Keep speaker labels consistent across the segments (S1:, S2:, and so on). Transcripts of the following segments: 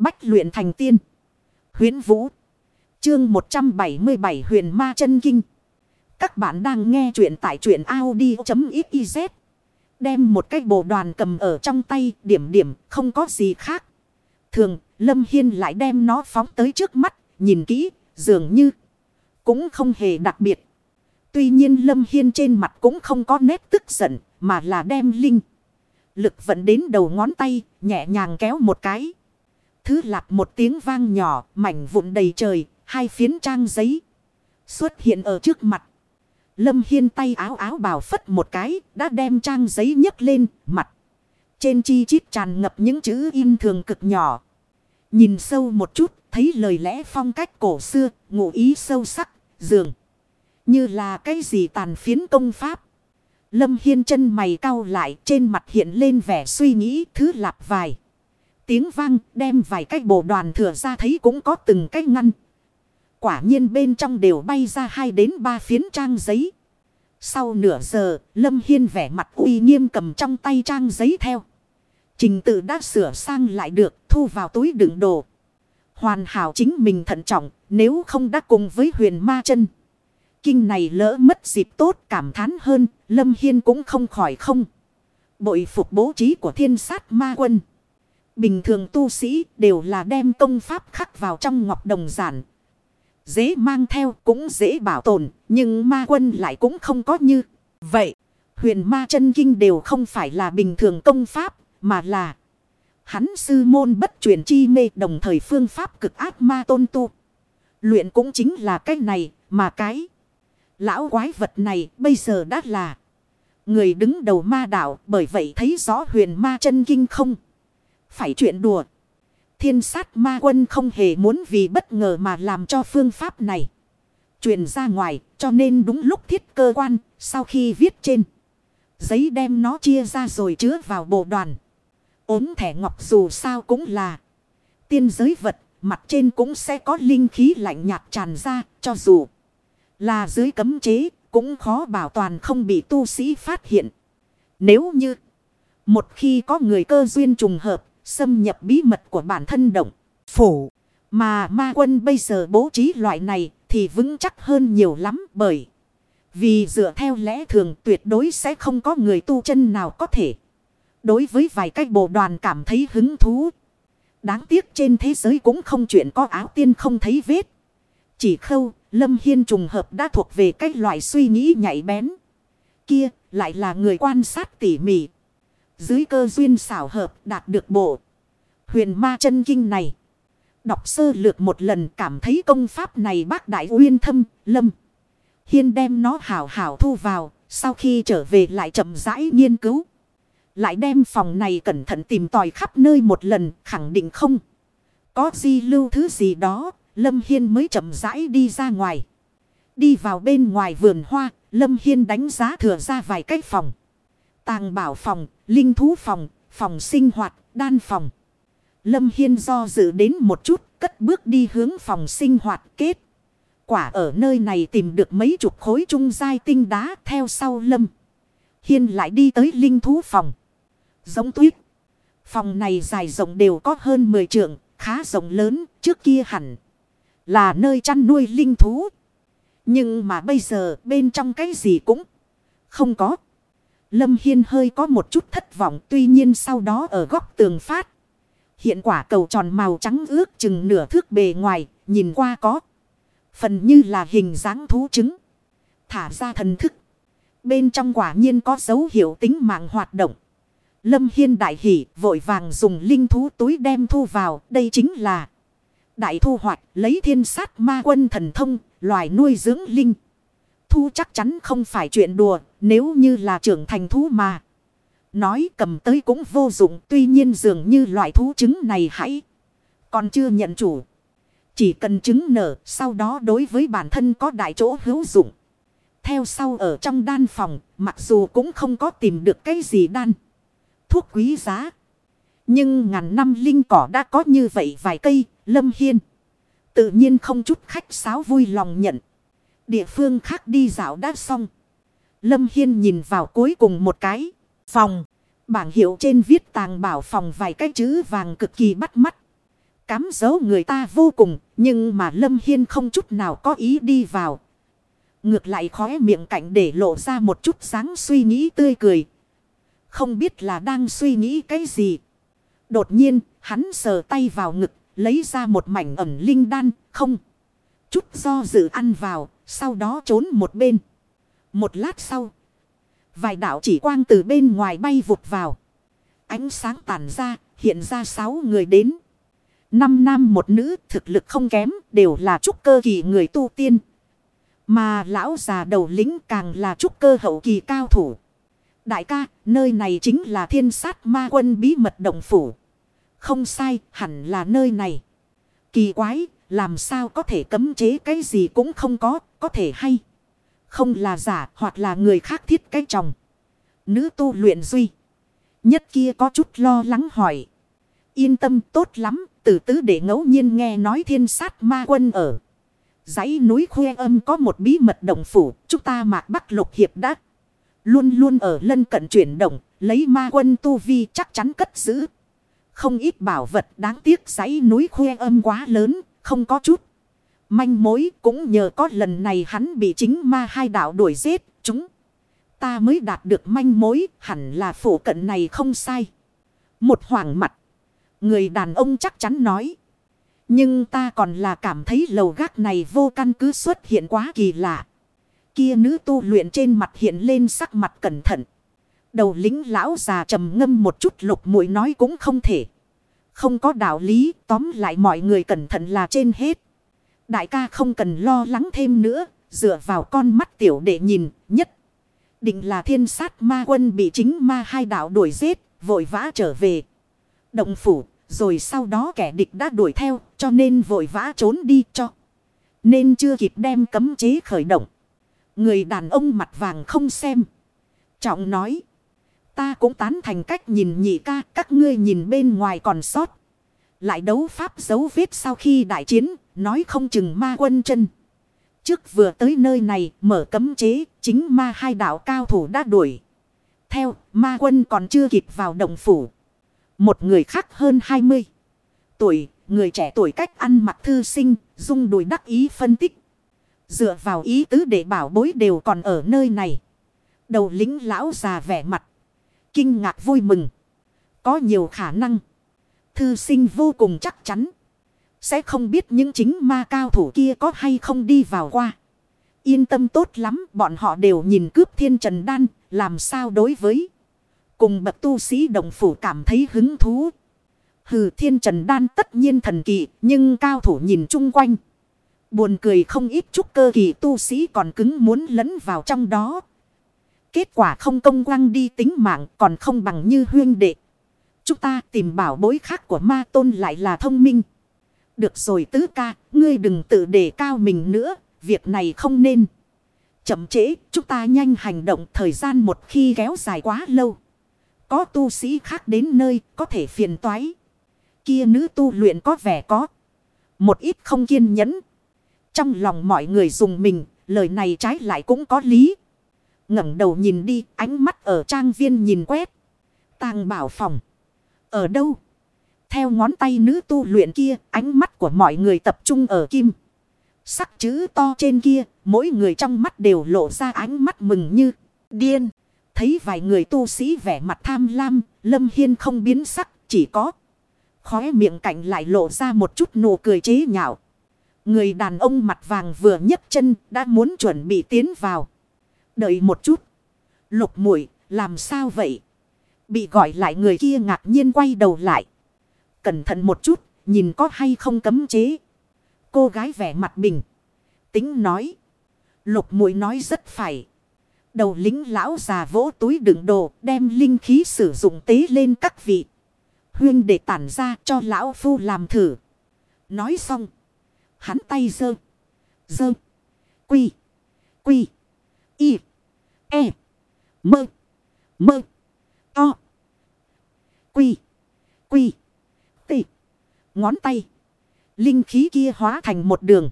S1: Bách luyện thành tiên. Huyến Vũ. Chương 177 Huyền Ma chân Kinh. Các bạn đang nghe truyện tại truyện Audi.xyz. Đem một cái bộ đoàn cầm ở trong tay, điểm điểm, không có gì khác. Thường, Lâm Hiên lại đem nó phóng tới trước mắt. Nhìn kỹ, dường như cũng không hề đặc biệt. Tuy nhiên Lâm Hiên trên mặt cũng không có nét tức giận, mà là đem linh. Lực vận đến đầu ngón tay, nhẹ nhàng kéo một cái. Thứ lạp một tiếng vang nhỏ, mảnh vụn đầy trời, hai phiến trang giấy. Xuất hiện ở trước mặt. Lâm Hiên tay áo áo bào phất một cái, đã đem trang giấy nhấc lên, mặt. Trên chi chít tràn ngập những chữ in thường cực nhỏ. Nhìn sâu một chút, thấy lời lẽ phong cách cổ xưa, ngụ ý sâu sắc, dường. Như là cái gì tàn phiến công pháp. Lâm Hiên chân mày cau lại, trên mặt hiện lên vẻ suy nghĩ thứ lạp vài tiếng vang đem vài cái bộ đoàn thừa ra thấy cũng có từng cái ngăn. Quả nhiên bên trong đều bay ra hai đến ba phiến trang giấy. Sau nửa giờ, Lâm Hiên vẻ mặt uy nghiêm cầm trong tay trang giấy theo. Trình tự đã sửa sang lại được, thu vào túi đựng đồ. Hoàn hảo chính mình thận trọng, nếu không đã cùng với huyền ma chân. Kinh này lỡ mất dịp tốt cảm thán hơn, Lâm Hiên cũng không khỏi không. Bội phục bố trí của thiên sát ma quân. Bình thường tu sĩ đều là đem công pháp khắc vào trong ngọc đồng giản. Dễ mang theo cũng dễ bảo tồn. Nhưng ma quân lại cũng không có như. Vậy huyền ma chân kinh đều không phải là bình thường công pháp. Mà là hắn sư môn bất truyền chi mê đồng thời phương pháp cực ác ma tôn tu. Luyện cũng chính là cái này, mà cái. Lão quái vật này bây giờ đã là. Người đứng đầu ma đạo, bởi vậy thấy rõ huyền ma chân kinh không phải chuyện đùa. Thiên sát ma quân không hề muốn vì bất ngờ mà làm cho phương pháp này. Truyền ra ngoài, cho nên đúng lúc thiết cơ quan, sau khi viết trên. Giấy đem nó chia ra rồi chứa vào bộ đoàn. ốm thẻ ngọc dù sao cũng là tiên giới vật. Mặt trên cũng sẽ có linh khí lạnh nhạt tràn ra, cho dù là dưới cấm chế, cũng khó bảo toàn không bị tu sĩ phát hiện. Nếu như một khi có người cơ duyên trùng hợp xâm nhập bí mật của bản thân động, phủ. Mà ma quân bây giờ bố trí loại này thì vững chắc hơn nhiều lắm bởi. Vì dựa theo lẽ thường tuyệt đối sẽ không có người tu chân nào có thể. Đối với vài cách bộ đoàn cảm thấy hứng thú. Đáng tiếc trên thế giới cũng không chuyện có áo tiên không thấy vết. Chỉ khâu, Lâm Hiên trùng hợp đã thuộc về cách loại suy nghĩ nhạy bén. Kia, lại là người quan sát tỉ mỉ, dưới cơ duyên xảo hợp đạt được bộ. Huyền ma chân kinh này. Đọc sơ lược một lần cảm thấy công pháp này bác đại uyên thâm, lâm. Hiên đem nó hảo hảo thu vào, sau khi trở về lại chậm rãi nghiên cứu. Lại đem phòng này cẩn thận tìm tòi khắp nơi một lần, khẳng định không. Có gì lưu thứ gì đó, Lâm Hiên mới chậm rãi đi ra ngoài. Đi vào bên ngoài vườn hoa, Lâm Hiên đánh giá thừa ra vài cái phòng. Tàng bảo phòng, linh thú phòng, phòng sinh hoạt, đan phòng. Lâm Hiên do dự đến một chút, cất bước đi hướng phòng sinh hoạt kết. Quả ở nơi này tìm được mấy chục khối trung giai tinh đá theo sau Lâm. Hiên lại đi tới linh thú phòng. Giống tuyết. Phòng này dài rộng đều có hơn 10 trượng, khá rộng lớn, trước kia hẳn là nơi chăn nuôi linh thú. Nhưng mà bây giờ bên trong cái gì cũng không có. Lâm Hiên hơi có một chút thất vọng tuy nhiên sau đó ở góc tường phát. Hiện quả cầu tròn màu trắng ước chừng nửa thước bề ngoài, nhìn qua có. Phần như là hình dáng thú trứng. Thả ra thần thức. Bên trong quả nhiên có dấu hiệu tính mạng hoạt động. Lâm Hiên đại hỷ vội vàng dùng linh thú túi đem thu vào. Đây chính là đại thu hoạch lấy thiên sát ma quân thần thông, loài nuôi dưỡng linh thu chắc chắn không phải chuyện đùa, nếu như là trưởng thành thú mà. Nói cầm tới cũng vô dụng, tuy nhiên dường như loại thú trứng này hãy còn chưa nhận chủ. Chỉ cần trứng nở, sau đó đối với bản thân có đại chỗ hữu dụng. Theo sau ở trong đan phòng, mặc dù cũng không có tìm được cái gì đan. Thuốc quý giá. Nhưng ngàn năm linh cỏ đã có như vậy vài cây, lâm hiên. Tự nhiên không chút khách sáo vui lòng nhận địa phương khác đi dạo đã xong. Lâm Hiên nhìn vào cuối cùng một cái phòng. Bảng hiệu trên viết tàng bảo phòng vài cái chữ vàng cực kỳ bắt mắt. cám dấu người ta vô cùng. Nhưng mà Lâm Hiên không chút nào có ý đi vào. Ngược lại khóe miệng cạnh để lộ ra một chút sáng suy nghĩ tươi cười. Không biết là đang suy nghĩ cái gì. Đột nhiên, hắn sờ tay vào ngực, lấy ra một mảnh ẩm linh đan, không. Chút do dự ăn vào, sau đó trốn một bên. Một lát sau, vài đạo chỉ quang từ bên ngoài bay vụt vào. Ánh sáng tản ra, hiện ra sáu người đến. Năm nam một nữ thực lực không kém, đều là trúc cơ kỳ người tu tiên. Mà lão già đầu lính càng là trúc cơ hậu kỳ cao thủ. Đại ca, nơi này chính là thiên sát ma quân bí mật động phủ. Không sai, hẳn là nơi này. Kỳ quái, làm sao có thể cấm chế cái gì cũng không có, có thể hay. Không là giả hoặc là người khác thiết cái chồng. Nữ tu luyện duy. Nhất kia có chút lo lắng hỏi. Yên tâm tốt lắm, từ tứ để ngẫu nhiên nghe nói thiên sát ma quân ở. dãy núi khuê âm có một bí mật động phủ, chúng ta mạc bắc lục hiệp đã. Luôn luôn ở lân cận chuyển động, lấy ma quân tu vi chắc chắn cất giữ. Không ít bảo vật đáng tiếc dãy núi khuê âm quá lớn, không có chút. Manh mối cũng nhờ có lần này hắn bị chính ma hai đạo đuổi giết, chúng. Ta mới đạt được manh mối, hẳn là phủ cận này không sai. Một hoàng mặt. Người đàn ông chắc chắn nói. Nhưng ta còn là cảm thấy lầu gác này vô căn cứ xuất hiện quá kỳ lạ. Kia nữ tu luyện trên mặt hiện lên sắc mặt cẩn thận. Đầu lính lão già trầm ngâm một chút lục mũi nói cũng không thể. Không có đạo lý, tóm lại mọi người cẩn thận là trên hết. Đại ca không cần lo lắng thêm nữa, dựa vào con mắt tiểu để nhìn, nhất. Định là thiên sát ma quân bị chính ma hai đạo đuổi giết, vội vã trở về. Động phủ, rồi sau đó kẻ địch đã đuổi theo, cho nên vội vã trốn đi cho. Nên chưa kịp đem cấm chế khởi động. Người đàn ông mặt vàng không xem. Trọng nói. Ta cũng tán thành cách nhìn nhị ca, các ngươi nhìn bên ngoài còn sót. Lại đấu pháp dấu vết sau khi đại chiến, nói không chừng ma quân chân. Trước vừa tới nơi này, mở cấm chế, chính ma hai đạo cao thủ đã đuổi. Theo, ma quân còn chưa kịp vào động phủ. Một người khác hơn 20 tuổi, người trẻ tuổi cách ăn mặc thư sinh, dung đùi đắc ý phân tích. Dựa vào ý tứ để bảo bối đều còn ở nơi này. Đầu lính lão già vẻ mặt. Kinh ngạc vui mừng. Có nhiều khả năng. Thư sinh vô cùng chắc chắn. Sẽ không biết những chính ma cao thủ kia có hay không đi vào qua. Yên tâm tốt lắm. Bọn họ đều nhìn cướp thiên trần đan. Làm sao đối với. Cùng bậc tu sĩ đồng phủ cảm thấy hứng thú. Hừ, thiên trần đan tất nhiên thần kỳ. Nhưng cao thủ nhìn chung quanh. Buồn cười không ít chút cơ kỳ tu sĩ còn cứng muốn lấn vào trong đó. Kết quả không công quăng đi tính mạng còn không bằng như huyên đệ. Chúng ta tìm bảo bối khác của ma tôn lại là thông minh. Được rồi tứ ca, ngươi đừng tự đề cao mình nữa, việc này không nên. Chậm trễ, chúng ta nhanh hành động thời gian một khi kéo dài quá lâu. Có tu sĩ khác đến nơi có thể phiền toái. Kia nữ tu luyện có vẻ có. Một ít không kiên nhẫn. Trong lòng mọi người dùng mình, lời này trái lại cũng có lý. ngẩng đầu nhìn đi, ánh mắt ở trang viên nhìn quét. Tàng bảo phòng. Ở đâu? Theo ngón tay nữ tu luyện kia, ánh mắt của mọi người tập trung ở kim. Sắc chữ to trên kia, mỗi người trong mắt đều lộ ra ánh mắt mừng như điên. Thấy vài người tu sĩ vẻ mặt tham lam, Lâm Hiên không biến sắc, chỉ có khóe miệng cạnh lại lộ ra một chút nụ cười chế nhạo. Người đàn ông mặt vàng vừa nhấc chân đã muốn chuẩn bị tiến vào. Đợi một chút. Lục mũi làm sao vậy? Bị gọi lại người kia ngạc nhiên quay đầu lại. Cẩn thận một chút, nhìn có hay không cấm chế. Cô gái vẻ mặt bình. Tính nói. Lục mũi nói rất phải. Đầu lính lão già vỗ túi đựng đồ, đem linh khí sử dụng tế lên các vị. Huyên để tản ra cho lão phu làm thử. Nói xong. Hắn tay dơ. Dơ. Quy. Quy. Y. E. Mơ. Mơ. To. Quy. Quy. Ngón tay. Linh khí kia hóa thành một đường.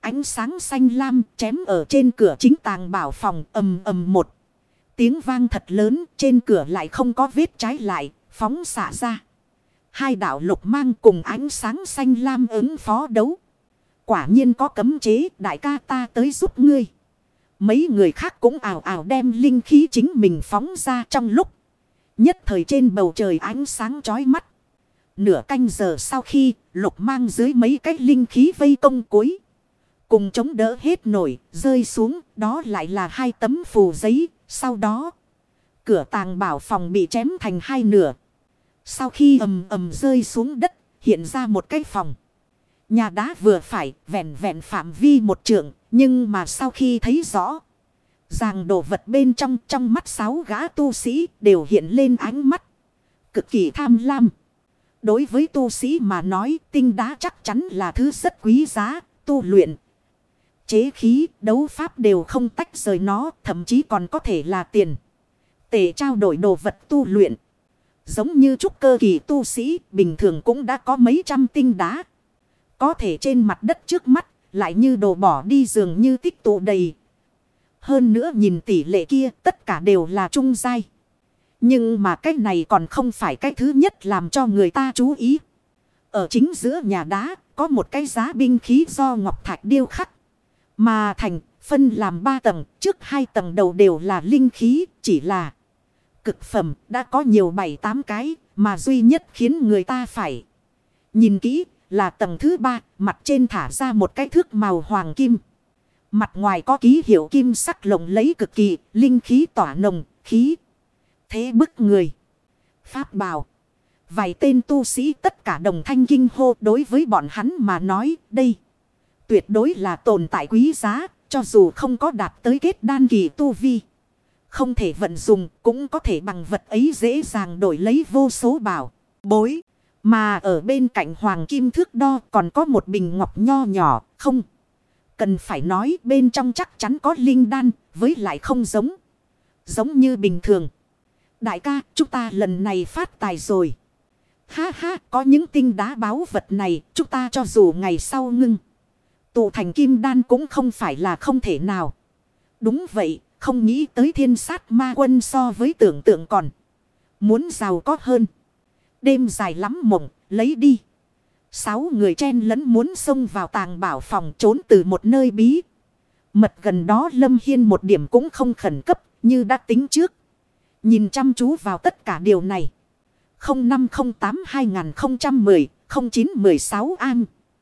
S1: Ánh sáng xanh lam chém ở trên cửa chính tàng bảo phòng ầm ầm một. Tiếng vang thật lớn trên cửa lại không có vết trái lại, phóng xả ra. Hai đạo lục mang cùng ánh sáng xanh lam ứng phó đấu. Quả nhiên có cấm chế đại ca ta tới giúp ngươi. Mấy người khác cũng ảo ảo đem linh khí chính mình phóng ra trong lúc. Nhất thời trên bầu trời ánh sáng chói mắt. Nửa canh giờ sau khi lục mang dưới mấy cái linh khí vây công cuối. Cùng chống đỡ hết nổi, rơi xuống, đó lại là hai tấm phù giấy, sau đó. Cửa tàng bảo phòng bị chém thành hai nửa. Sau khi ầm ầm rơi xuống đất, hiện ra một cái phòng. Nhà đá vừa phải, vẹn vẹn phạm vi một trượng, nhưng mà sau khi thấy rõ. Ràng đồ vật bên trong, trong mắt sáu gã tu sĩ đều hiện lên ánh mắt. Cực kỳ tham lam. Đối với tu sĩ mà nói tinh đá chắc chắn là thứ rất quý giá, tu luyện. Chế khí, đấu pháp đều không tách rời nó, thậm chí còn có thể là tiền. Tệ trao đổi đồ vật tu luyện. Giống như trúc cơ kỳ tu sĩ, bình thường cũng đã có mấy trăm tinh đá. Có thể trên mặt đất trước mắt, lại như đồ bỏ đi dường như tích tụ đầy. Hơn nữa nhìn tỷ lệ kia, tất cả đều là trung giai. Nhưng mà cái này còn không phải cái thứ nhất làm cho người ta chú ý. Ở chính giữa nhà đá, có một cái giá binh khí do ngọc thạch điêu khắc. Mà thành, phân làm ba tầng, trước hai tầng đầu đều là linh khí, chỉ là cực phẩm, đã có nhiều bảy tám cái, mà duy nhất khiến người ta phải nhìn kỹ là tầng thứ ba, mặt trên thả ra một cái thước màu hoàng kim. Mặt ngoài có ký hiệu kim sắc lồng lấy cực kỳ, linh khí tỏa nồng, khí. Thế bức người. Pháp bảo. Vài tên tu sĩ tất cả đồng thanh kinh hô đối với bọn hắn mà nói đây. Tuyệt đối là tồn tại quý giá, cho dù không có đạt tới kết đan kỳ tu vi. Không thể vận dụng, cũng có thể bằng vật ấy dễ dàng đổi lấy vô số bảo, bối. Mà ở bên cạnh hoàng kim thước đo còn có một bình ngọc nho nhỏ, không. Cần phải nói bên trong chắc chắn có linh đan, với lại không giống. Giống như bình thường. Đại ca, chúng ta lần này phát tài rồi. Ha ha, có những tinh đá báo vật này, chúng ta cho dù ngày sau ngưng. Tụ thành kim đan cũng không phải là không thể nào. Đúng vậy, không nghĩ tới thiên sát ma quân so với tưởng tượng còn. Muốn giàu có hơn. Đêm dài lắm mộng, lấy đi. Sáu người chen lẫn muốn xông vào tàng bảo phòng trốn từ một nơi bí. Mật gần đó Lâm Hiên một điểm cũng không khẩn cấp như đã tính trước. Nhìn chăm chú vào tất cả điều này. 0508-2010-0916 An.